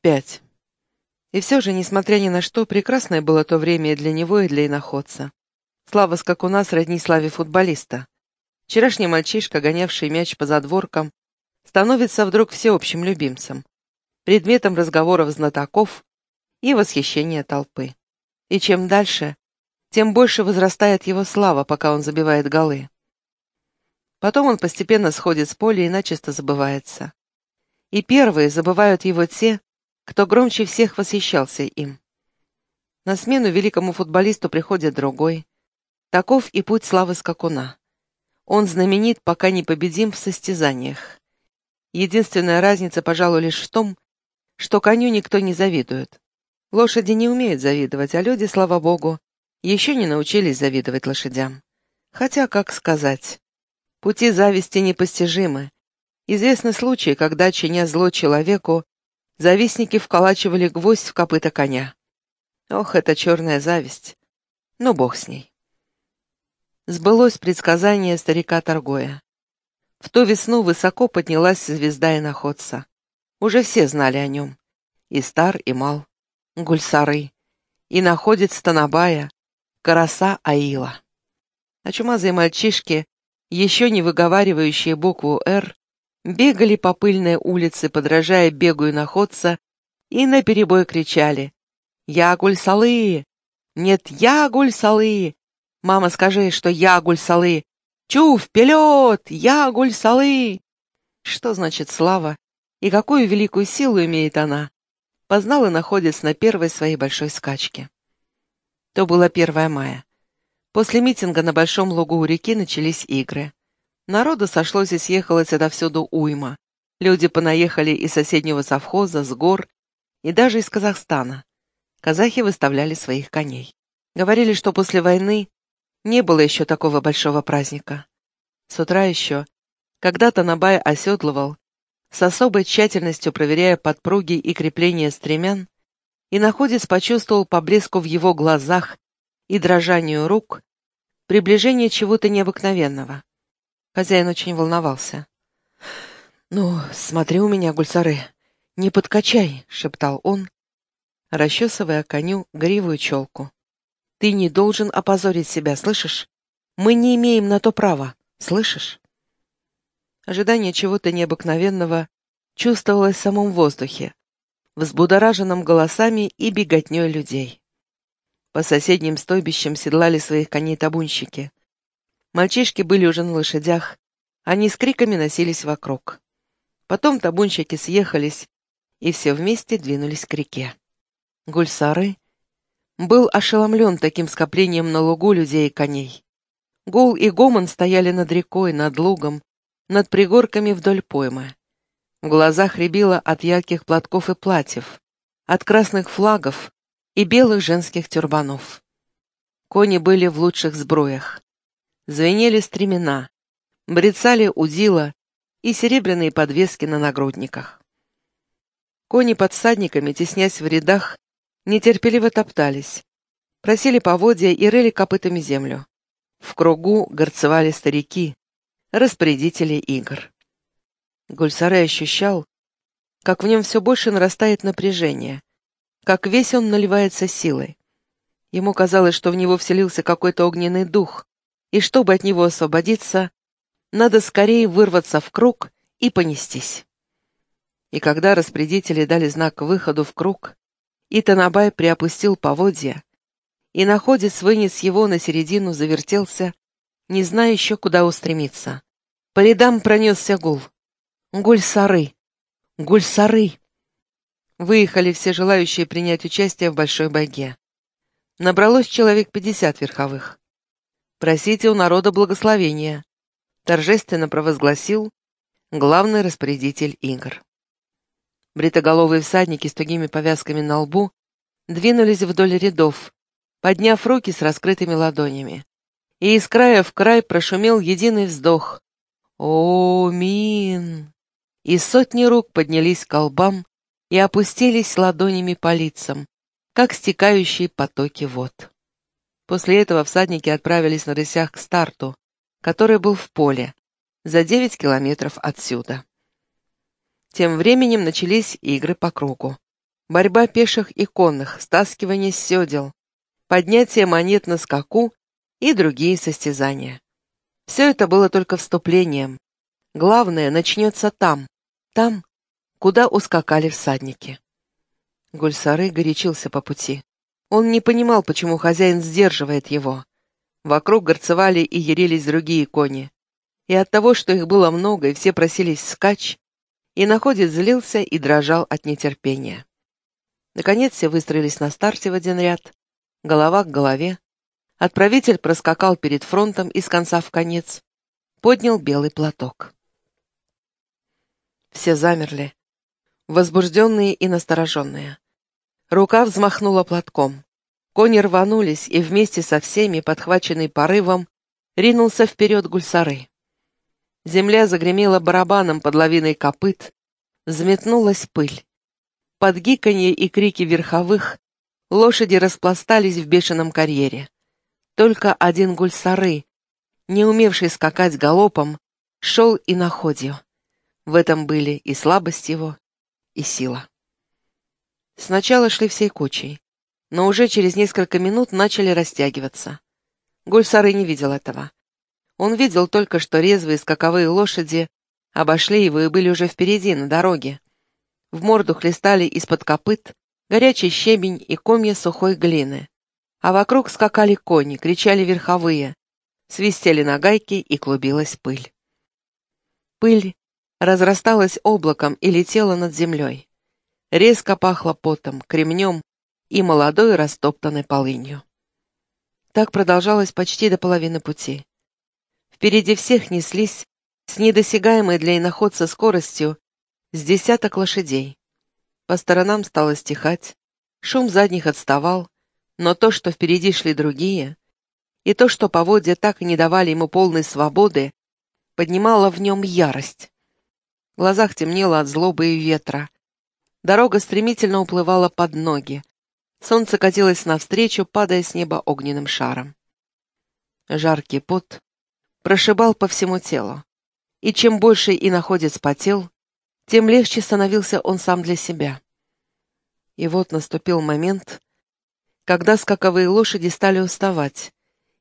Пять. И все же, несмотря ни на что, прекрасное было то время и для него, и для иноходца. Слава скакуна сродни славе футболиста. Вчерашний мальчишка, гонявший мяч по задворкам, становится вдруг всеобщим любимцем, предметом разговоров знатоков и восхищения толпы. И чем дальше, тем больше возрастает его слава, пока он забивает голы. Потом он постепенно сходит с поля и начисто забывается. И первые забывают его те, кто громче всех восхищался им. На смену великому футболисту приходит другой. Таков и путь славы скакуна. Он знаменит, пока не победим в состязаниях. Единственная разница, пожалуй, лишь в том, что коню никто не завидует. Лошади не умеют завидовать, а люди, слава богу, еще не научились завидовать лошадям. Хотя, как сказать, пути зависти непостижимы. Известны случаи, когда, чиня зло человеку, Завистники вколачивали гвоздь в копыта коня. Ох, это черная зависть. Ну, бог с ней. Сбылось предсказание старика Торгоя. В ту весну высоко поднялась звезда иноходца. Уже все знали о нем. И стар, и мал. Гульсары. И находец Танабая. Караса Аила. А чумазые мальчишки, еще не выговаривающие букву «Р», бегали по пыльной улице, подражая бегу иноходца, и наперебой кричали «Я гуль-салы! Нет, я гуль-салы! Мама, скажи, что я гуль-салы! Чу, вперед! Я гуль-салы!» Что значит слава и какую великую силу имеет она, познал и находится на первой своей большой скачке. То было 1 мая. После митинга на Большом лугу у реки начались игры. Народу сошлось и съехалось отовсюду уйма. Люди понаехали из соседнего совхоза, с гор и даже из Казахстана. Казахи выставляли своих коней. Говорили, что после войны не было еще такого большого праздника. С утра еще, когда Танабай оседлывал, с особой тщательностью проверяя подпруги и крепления стремян, и находец почувствовал по в его глазах и дрожанию рук приближение чего-то необыкновенного. Хозяин очень волновался. «Ну, смотри у меня, гульсары, не подкачай», — шептал он, расчесывая коню гривую челку. «Ты не должен опозорить себя, слышишь? Мы не имеем на то права, слышишь?» Ожидание чего-то необыкновенного чувствовалось в самом воздухе, взбудораженном голосами и беготней людей. По соседним стойбищам седлали своих коней табунщики. Мальчишки были уже на лошадях, они с криками носились вокруг. Потом табунщики съехались, и все вместе двинулись к реке. Гульсары был ошеломлен таким скоплением на лугу людей и коней. Гул и гомон стояли над рекой, над лугом, над пригорками вдоль поймы. В глазах рябило от ярких платков и платьев, от красных флагов и белых женских тюрбанов. Кони были в лучших сброях звенели стремена, брецали удила и серебряные подвески на нагрудниках. Кони под всадниками, теснясь в рядах, нетерпеливо топтались, просили поводья и рыли копытами землю. В кругу горцевали старики, распорядители игр. Гульсарай ощущал, как в нем все больше нарастает напряжение, как весь он наливается силой. Ему казалось, что в него вселился какой-то огненный дух, и чтобы от него освободиться, надо скорее вырваться в круг и понестись. И когда распорядители дали знак выходу в круг, и Танабай приопустил поводья, и находец вынес его на середину, завертелся, не зная еще, куда устремиться. По рядам пронесся гул. «Гуль-сары! Гуль-сары!» Выехали все желающие принять участие в большой бойге. Набралось человек пятьдесят верховых. Просите у народа благословения», — торжественно провозгласил главный распорядитель игр. Бритоголовые всадники с тугими повязками на лбу двинулись вдоль рядов, подняв руки с раскрытыми ладонями. И из края в край прошумел единый вздох. «О, мин!» И сотни рук поднялись к колбам и опустились ладонями по лицам, как стекающие потоки вод. После этого всадники отправились на рысях к старту, который был в поле, за девять километров отсюда. Тем временем начались игры по кругу. Борьба пеших и конных, стаскивание седел, поднятие монет на скаку и другие состязания. Все это было только вступлением. Главное начнется там, там, куда ускакали всадники. Гульсары горячился по пути. Он не понимал, почему хозяин сдерживает его. Вокруг горцевали и ярились другие кони. И от того, что их было много и все просились скач, и находец злился и дрожал от нетерпения. Наконец все выстроились на старте в один ряд, голова к голове. Отправитель проскакал перед фронтом из конца в конец, поднял белый платок. Все замерли, возбужденные и настороженные. Рука взмахнула платком. Кони рванулись, и вместе со всеми, подхваченный порывом, ринулся вперед гульсары. Земля загремела барабаном под лавиной копыт, взметнулась пыль. Под гиканье и крики верховых лошади распластались в бешеном карьере. Только один гульсары, не умевший скакать галопом, шел и находил. В этом были и слабость его, и сила. Сначала шли всей кучей, но уже через несколько минут начали растягиваться. Гульсары не видел этого. Он видел только, что резвые скаковые лошади обошли его и были уже впереди, на дороге. В морду хлестали из-под копыт горячий щебень и комья сухой глины. А вокруг скакали кони, кричали верховые, свистели нагайки и клубилась пыль. Пыль разрасталась облаком и летела над землей. Резко пахло потом, кремнем и молодой растоптанной полынью. Так продолжалось почти до половины пути. Впереди всех неслись, с недосягаемой для иноходца скоростью, с десяток лошадей. По сторонам стало стихать, шум задних отставал, но то, что впереди шли другие, и то, что поводья так и не давали ему полной свободы, поднимало в нем ярость. В глазах темнело от злобы и ветра. Дорога стремительно уплывала под ноги. Солнце катилось навстречу, падая с неба огненным шаром. Жаркий пот прошибал по всему телу. И чем больше и находец потел, тем легче становился он сам для себя. И вот наступил момент, когда скаковые лошади стали уставать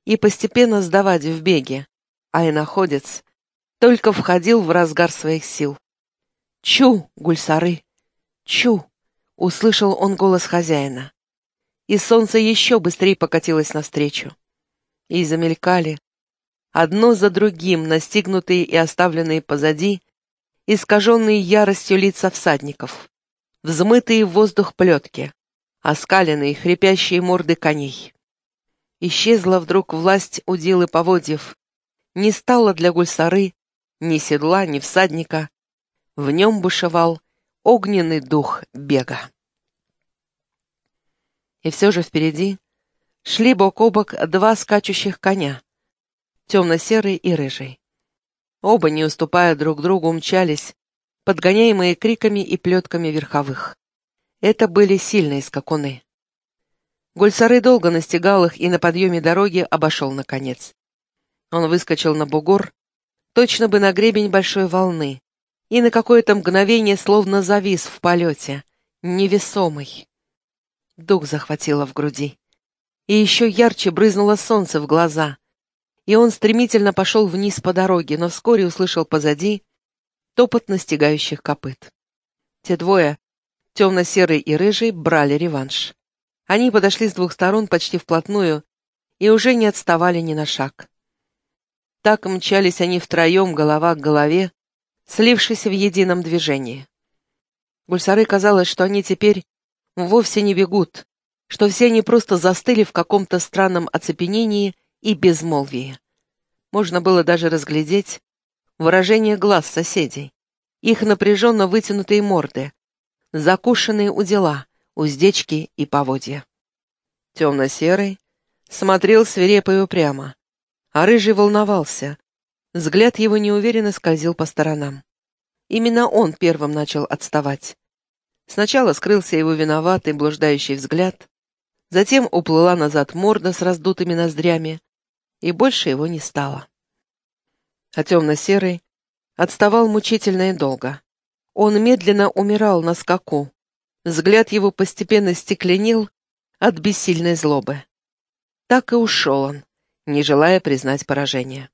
и постепенно сдавать в беге, а и находец только входил в разгар своих сил. «Чу, гульсары! Чу!» — услышал он голос хозяина. И солнце еще быстрее покатилось навстречу. И замелькали, одно за другим настигнутые и оставленные позади, искаженные яростью лица всадников, взмытые в воздух плетки, оскаленные хрипящие морды коней. Исчезла вдруг власть удилы поводьев, не стало для гульсары ни седла, ни всадника, в нем бушевал огненный дух бега. И все же впереди шли бок о бок два скачущих коня, темно-серый и рыжий. Оба, не уступая друг другу, умчались, подгоняемые криками и плетками верховых. Это были сильные скакуны. Гульсары долго настигал их и на подъеме дороги обошел наконец. Он выскочил на бугор, точно бы на гребень большой волны, и на какое-то мгновение словно завис в полете, невесомый. Дух захватило в груди. И еще ярче брызнуло солнце в глаза, и он стремительно пошел вниз по дороге, но вскоре услышал позади топот настигающих копыт. Те двое, темно-серый и рыжий, брали реванш. Они подошли с двух сторон почти вплотную и уже не отставали ни на шаг. Так мчались они втроем, голова к голове, слившись в едином движении. Гульсары казалось, что они теперь вовсе не бегут, что все они просто застыли в каком-то странном оцепенении и безмолвии. Можно было даже разглядеть выражение глаз соседей, их напряженно вытянутые морды, закушенные удила, уздечки и поводья. Темно-серый смотрел свирепо и упрямо, а рыжий волновался, взгляд его неуверенно скользил по сторонам. Именно он первым начал отставать. Сначала скрылся его виноватый, блуждающий взгляд, затем уплыла назад морда с раздутыми ноздрями, и больше его не стало. А темно-серый отставал мучительно и долго. Он медленно умирал на скаку, Взгляд его постепенно стекленел от бессильной злобы. Так и ушел он, не желая признать поражение.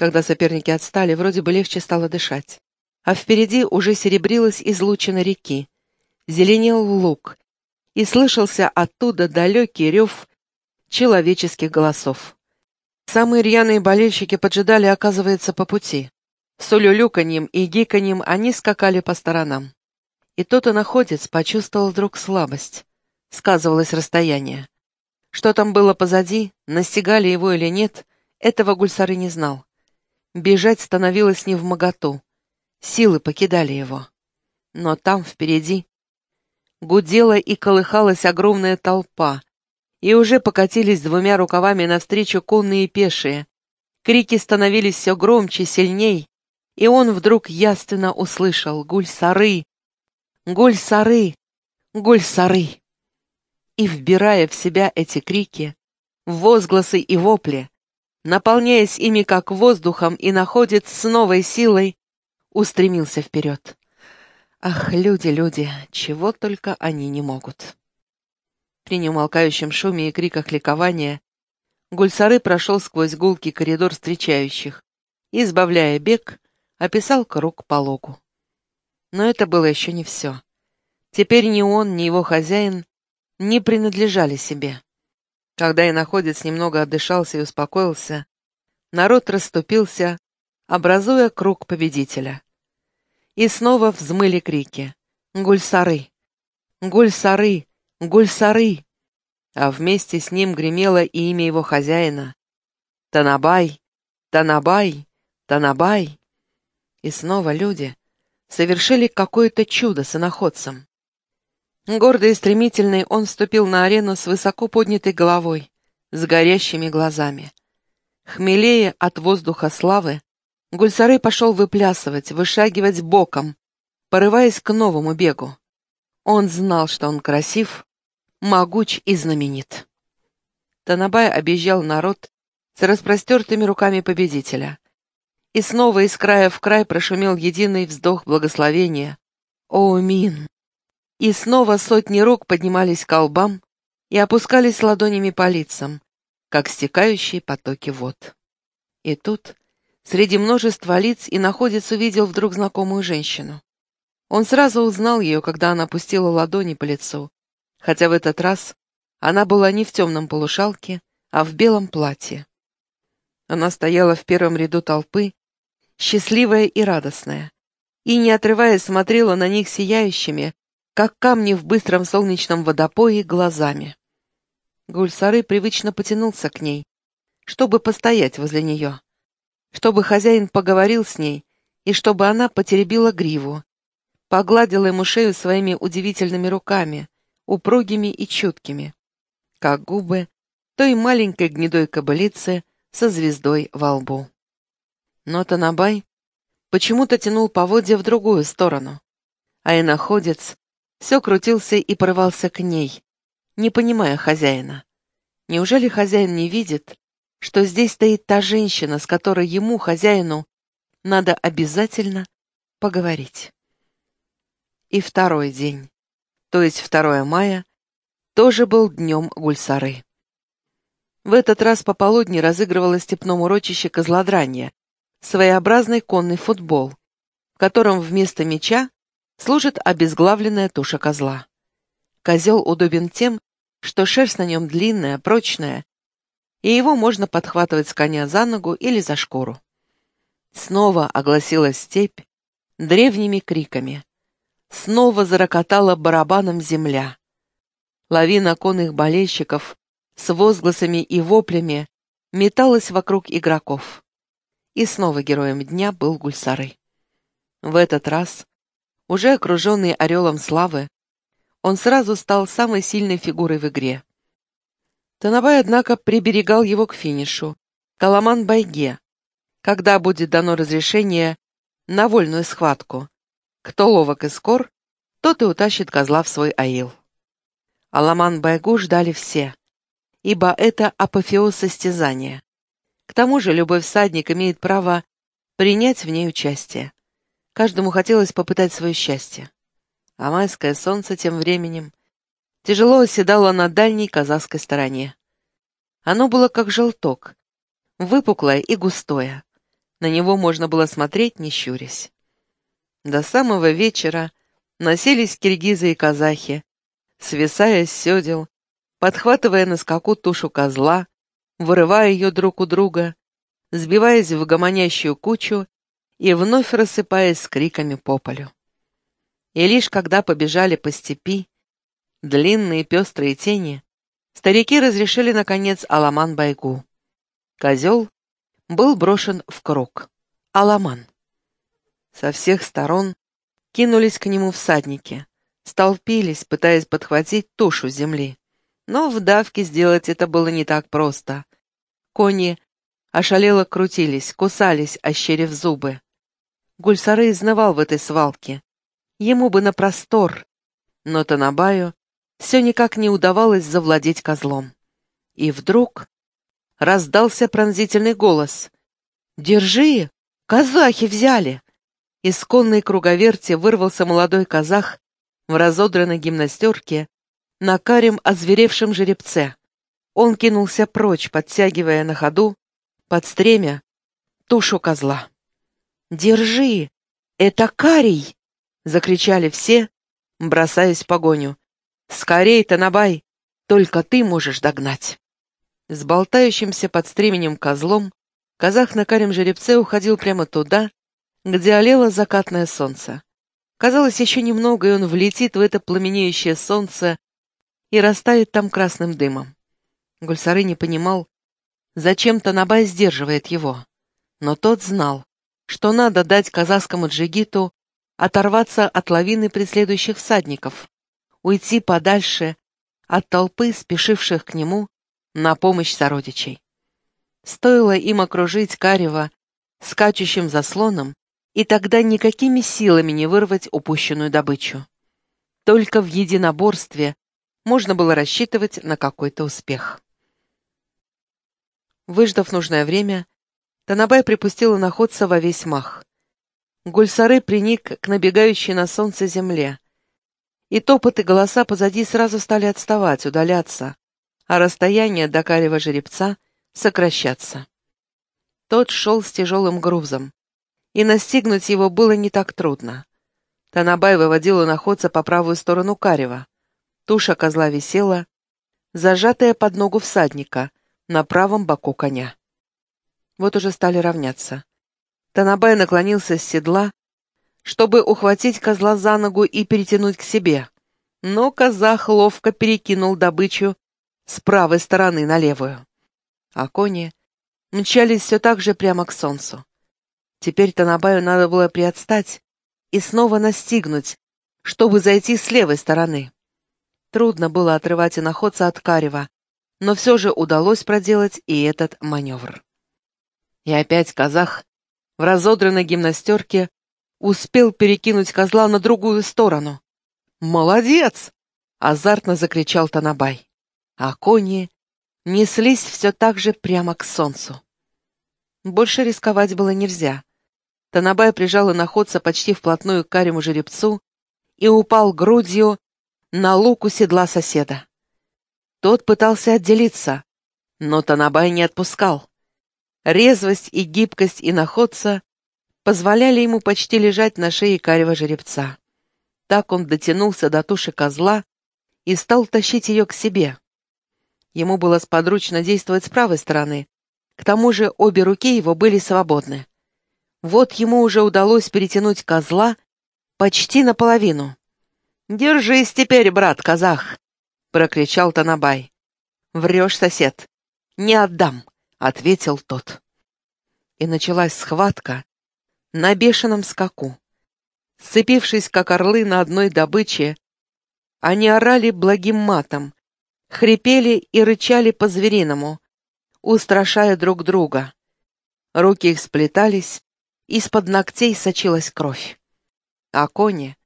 Когда соперники отстали, вроде бы легче стало дышать. А впереди уже серебрилась излучина реки, зеленел луг, и слышался оттуда далекий рев человеческих голосов. Самые рьяные болельщики поджидали, оказывается, по пути. С улюлюканьем и гиканьем они скакали по сторонам. И тот и находец почувствовал вдруг слабость. Сказывалось расстояние. Что там было позади, настигали его или нет, этого Гульсары не знал. Бежать становилось не в моготу. Силы покидали его. Но там, впереди, гудела и колыхалась огромная толпа, и уже покатились двумя рукавами навстречу конные и пешие. Крики становились все громче, сильней, и он вдруг ясно услышал «Гуль-сары! Гуль-сары! Гуль-сары!» И, вбирая в себя эти крики, возгласы и вопли, наполняясь ими как воздухом и находит с новой силой, устремился вперед. Ах, люди, люди, чего только они не могут. При неумолкающем шуме и криках ликования Гульсары прошел сквозь гулкий коридор встречающих и, избавляя бег, описал круг по логу. Но это было еще не все. Теперь ни он, ни его хозяин не принадлежали себе. Когда иноходец немного отдышался и успокоился, народ расступился, образуя круг победителя. И снова взмыли крики «Гульсары! Гульсары! Гульсары!» А вместе с ним гремело и имя его хозяина «Танабай! Танабай! Танабай!» И снова люди совершили какое-то чудо с иноходцем. Гордый и стремительный он вступил на арену с высоко поднятой головой, с горящими глазами. Хмелее от воздуха славы, Гульсары пошел выплясывать, вышагивать боком, порываясь к новому бегу. Он знал, что он красив, могуч и знаменит. Танабай объезжал народ с распростертыми руками победителя. И снова из края в край прошумел единый вздох благословения. «О, Мин!» И снова сотни рук поднимались к колбам и опускались ладонями по лицам, как стекающие потоки вод. И тут, среди множества лиц, и находец увидел вдруг знакомую женщину. Он сразу узнал ее, когда она опустила ладони по лицу, хотя в этот раз она была не в темном полушалке, а в белом платье. Она стояла в первом ряду толпы, счастливая и радостная, и, не отрываясь, смотрела на них сияющими, как камни в быстром солнечном водопое, глазами. Гульсары привычно потянулся к ней, чтобы постоять возле нее, чтобы хозяин поговорил с ней и чтобы она потеребила гриву, погладила ему шею своими удивительными руками, упругими и чуткими, как губы той маленькой гнедой кобылицы со звездой во лбу. Но Танабай почему-то тянул поводья в другую сторону, а иноходец все крутился и порывался к ней, не понимая хозяина. Неужели хозяин не видит, что здесь стоит та женщина, с которой ему, хозяину, надо обязательно поговорить? И второй день, то есть 2 мая, тоже был днем Гульсары. В этот раз пополудни разыгрывало степном урочище козлодрание, своеобразный конный футбол, в котором вместо мяча служит обезглавленная туша козла. Козел удобен тем, что шерсть на нем длинная, прочная, и его можно подхватывать с коня за ногу или за шкуру. Снова огласилась степь древними криками. Снова зарокотала барабаном земля. Лавина конных болельщиков с возгласами и воплями металась вокруг игроков. И снова героем дня был Гульсары. В этот раз, уже окруженный орелом славы, он сразу стал самой сильной фигурой в игре. Танабай, однако, приберегал его к финишу, к Аламан-Байге, когда будет дано разрешение на вольную схватку. Кто ловок и скор, тот и утащит козла в свой аил. Аламан-Байгу ждали все, ибо это апофеоз состязания. К тому же любой всадник имеет право принять в ней участие. Каждому хотелось попытать свое счастье. А майское солнце тем временем тяжело оседало на дальней казахской стороне. Оно было как желток, выпуклое и густое. На него можно было смотреть, не щурясь. До самого вечера носились киргизы и казахи, свисая с седел, подхватывая на скаку тушу козла, вырывая ее друг у друга, сбиваясь в гомонящую кучу и вновь рассыпаясь с криками по полю. И лишь когда побежали по степи, длинные пестрые тени, старики разрешили, наконец, Аламан-байгу. Козел был брошен в круг. Аламан. Со всех сторон кинулись к нему всадники, столпились, пытаясь подхватить тушу земли. Но в давке сделать это было не так просто. Кони ошалело крутились, кусались, ощерив зубы. Гульсары изнывал в этой свалке. Ему бы на простор, но Танабаю все никак не удавалось завладеть козлом. И вдруг раздался пронзительный голос. «Держи! Казахи взяли!» Из конной круговерти вырвался молодой казах в разодранной гимнастерке на карем озверевшем жеребце. Он кинулся прочь, подтягивая на ходу, под стремя, тушу козла. «Держи! Это Карий!» — закричали все, бросаясь в погоню. «Скорей, Танабай! Только ты можешь догнать!» С болтающимся под стременем козлом казах на карем жеребце уходил прямо туда, где олело закатное солнце. Казалось, еще немного, и он влетит в это пламенеющее солнце и растает там красным дымом. Гульсары не понимал, зачем Танабай сдерживает его. Но тот знал, что надо дать казахскому джигиту оторваться от лавины преследующих всадников, уйти подальше от толпы, спешивших к нему на помощь сородичей. Стоило им окружить Карева скачущим заслоном, и тогда никакими силами не вырвать упущенную добычу. Только в единоборстве можно было рассчитывать на какой-то успех. Выждав нужное время, Танабай припустила находца во весь мах. Гульсары приник к набегающей на солнце земле. И топот и голоса позади сразу стали отставать, удаляться, а расстояние до карего жеребца сокращаться. Тот шел с тяжелым грузом, и настигнуть его было не так трудно. Танабай выводила находца по правую сторону карева. Туша козла висела, зажатая под ногу всадника, на правом боку коня. Вот уже стали равняться. Танабай наклонился с седла, чтобы ухватить козла за ногу и перетянуть к себе. Но казах ловко перекинул добычу с правой стороны на левую. А кони мчались все так же прямо к солнцу. Теперь Танабаю надо было приотстать и снова настигнуть, чтобы зайти с левой стороны. Трудно было отрывать иноходца от Карева, но все же удалось проделать и этот маневр. И опять казах в разодранной гимнастерке успел перекинуть козла на другую сторону. «Молодец!» — азартно закричал Танабай а кони неслись все так же прямо к солнцу. Больше рисковать было нельзя. Танабай прижал находца почти вплотную к карему жеребцу и упал грудью на луку седла соседа. Тот пытался отделиться, но Танабай не отпускал. Резвость и гибкость иноходца позволяли ему почти лежать на шее карего жеребца. Так он дотянулся до туши козла и стал тащить ее к себе. Ему было сподручно действовать с правой стороны. К тому же обе руки его были свободны. Вот ему уже удалось перетянуть козла почти наполовину. «Держись теперь, брат казах!» — прокричал Танабай. «Врешь, сосед!» «Не отдам!» — ответил тот. И началась схватка на бешеном скаку. Сцепившись, как орлы на одной добыче, они орали благим матом, хрипели и рычали по-звериному, устрашая друг друга. Руки их сплетались, из-под ногтей сочилась кровь. А кони,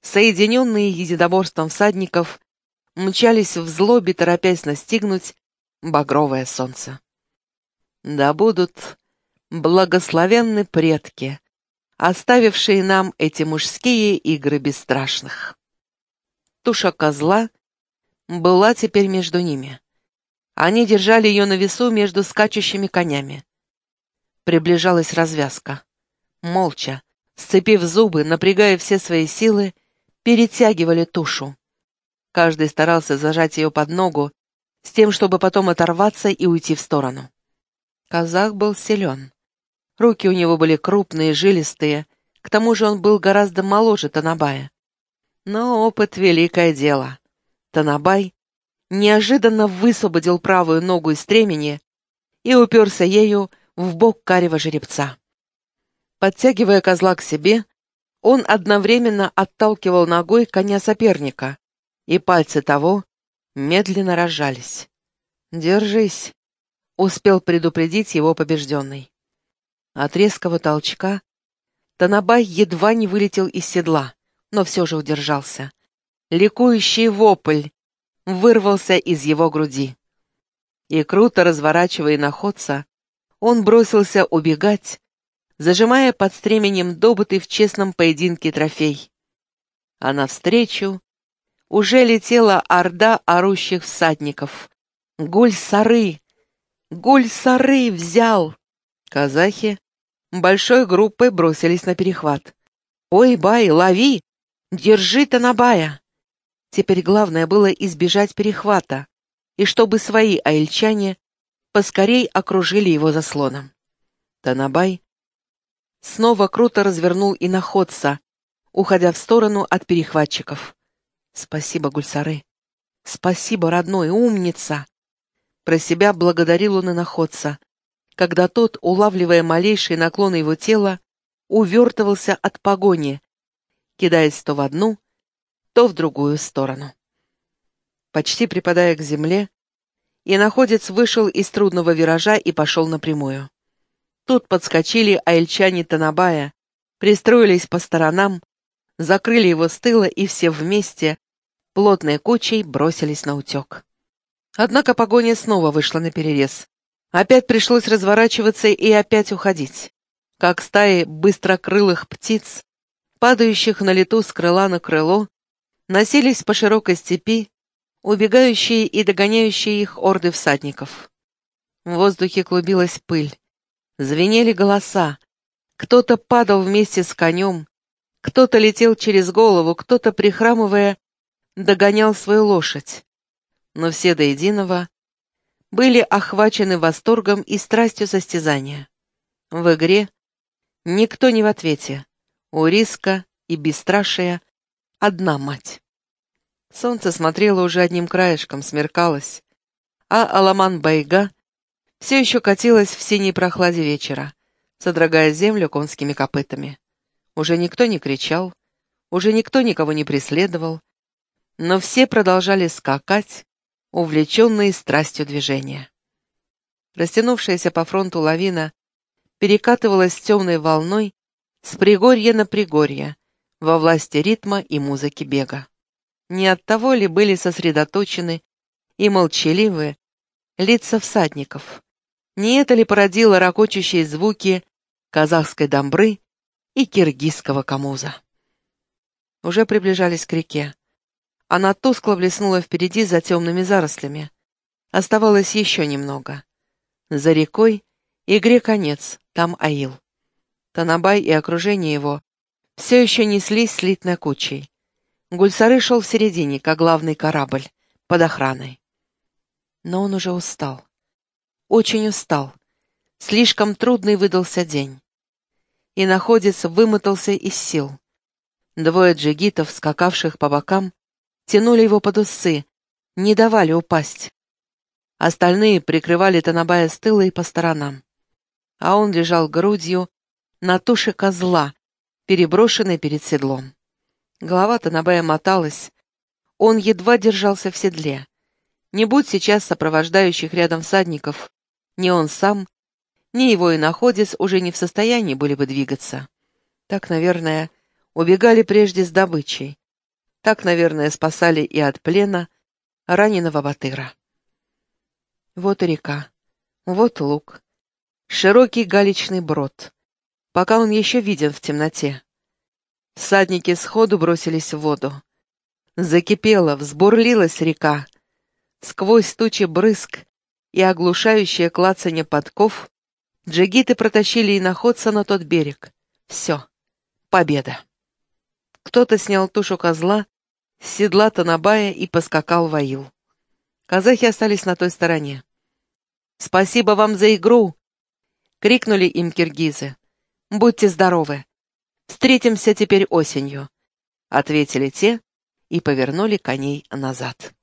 соединенные единоборством всадников, мчались в злобе, торопясь настигнуть багровое солнце. Да будут благословенны предки, оставившие нам эти мужские игры бесстрашных. туша козла была теперь между ними. Они держали ее на весу между скачущими конями. Приближалась развязка. Молча, сцепив зубы, напрягая все свои силы, перетягивали тушу. Каждый старался зажать ее под ногу, с тем, чтобы потом оторваться и уйти в сторону. Казах был силен. Руки у него были крупные, жилистые, к тому же он был гораздо моложе Танабая. Но опыт — великое дело. Танабай неожиданно высвободил правую ногу из стремени и уперся ею в бок карего жеребца. Подтягивая козла к себе, он одновременно отталкивал ногой коня соперника, и пальцы того медленно разжались. «Держись», — успел предупредить его побежденный. От резкого толчка Танабай едва не вылетел из седла, но все же удержался. Ликующий вопль вырвался из его груди. И круто разворачивая находца, он бросился убегать, зажимая под стременем добытый в честном поединке трофей. А навстречу уже летела орда орущих всадников. «Гуль-сары! Гуль-сары взял!» Казахи большой группой бросились на перехват. «Ой, Бай, лови! Держи Танабая!» Теперь главное было избежать перехвата, и чтобы свои аильчане поскорей окружили его заслоном. Танабай снова круто развернул и находца, уходя в сторону от перехватчиков. «Спасибо, Гульсары! Спасибо, родной, умница!» Про себя благодарил он и находца, когда тот, улавливая малейшие наклоны его тела, увертывался от погони, кидаясь то в одну, то в другую сторону. Почти припадая к земле, и находец вышел из трудного виража и пошел напрямую. Тут подскочили айльчане Танабая, пристроились по сторонам, закрыли его с тыла и все вместе, плотной кучей, бросились на утек. Однако погоня снова вышла на перерез. Опять пришлось разворачиваться и опять уходить. Как стаи быстрокрылых птиц, падающих на лету с крыла на крыло, носились по широкой степи, убегающие и догоняющие их орды всадников. В воздухе клубилась пыль, звенели голоса, кто-то падал вместе с конем, кто-то летел через голову, кто-то, прихрамывая, догонял свою лошадь. Но все до единого были охвачены восторгом и страстью состязания. В игре никто не в ответе. У риска и бесстрашия одна мать. Солнце смотрело уже одним краешком, смеркалось, а Аламан-Байга все еще катилась в синей прохладе вечера, содрогая землю конскими копытами. Уже никто не кричал, уже никто никого не преследовал, но все продолжали скакать, увлеченные страстью движения. Растянувшаяся по фронту лавина перекатывалась темной волной с пригорья на пригорье во власти ритма и музыки бега. Не от того ли были сосредоточены и молчаливые лица всадников? Не это ли породило ракочущие звуки казахской дамбры и киргизского камуза? Уже приближались к реке. Она тускло блеснула впереди за темными зарослями. Оставалось еще немного. За рекой игре конец, там Аил. Танабай и окружение его все еще неслись слитной кучей. Гульсары шел в середине, как главный корабль, под охраной. Но он уже устал. Очень устал. Слишком трудный выдался день. И находец вымотался из сил. Двое джигитов, скакавших по бокам, тянули его под усы, не давали упасть. Остальные прикрывали Танабая с тыла и по сторонам. А он лежал грудью на туше козла, переброшенной перед седлом. Голова Танабая моталась, он едва держался в седле. Не будь сейчас сопровождающих рядом всадников, ни он сам, ни его иноходец уже не в состоянии были бы двигаться. Так, наверное, убегали прежде с добычей. Так, наверное, спасали и от плена раненого батыра. Вот и река, вот луг, широкий галечный брод, пока он еще виден в темноте. Всадники сходу бросились в воду. Закипела, взбурлилась река. Сквозь тучи брызг и оглушающее клацанье подков джигиты протащили иноходца на тот берег. Все. Победа. Кто-то снял тушу козла с седла Танабая и поскакал в аил. Казахи остались на той стороне. «Спасибо вам за игру!» — крикнули им киргизы. «Будьте здоровы! Встретимся теперь осенью!» — ответили те и повернули коней назад.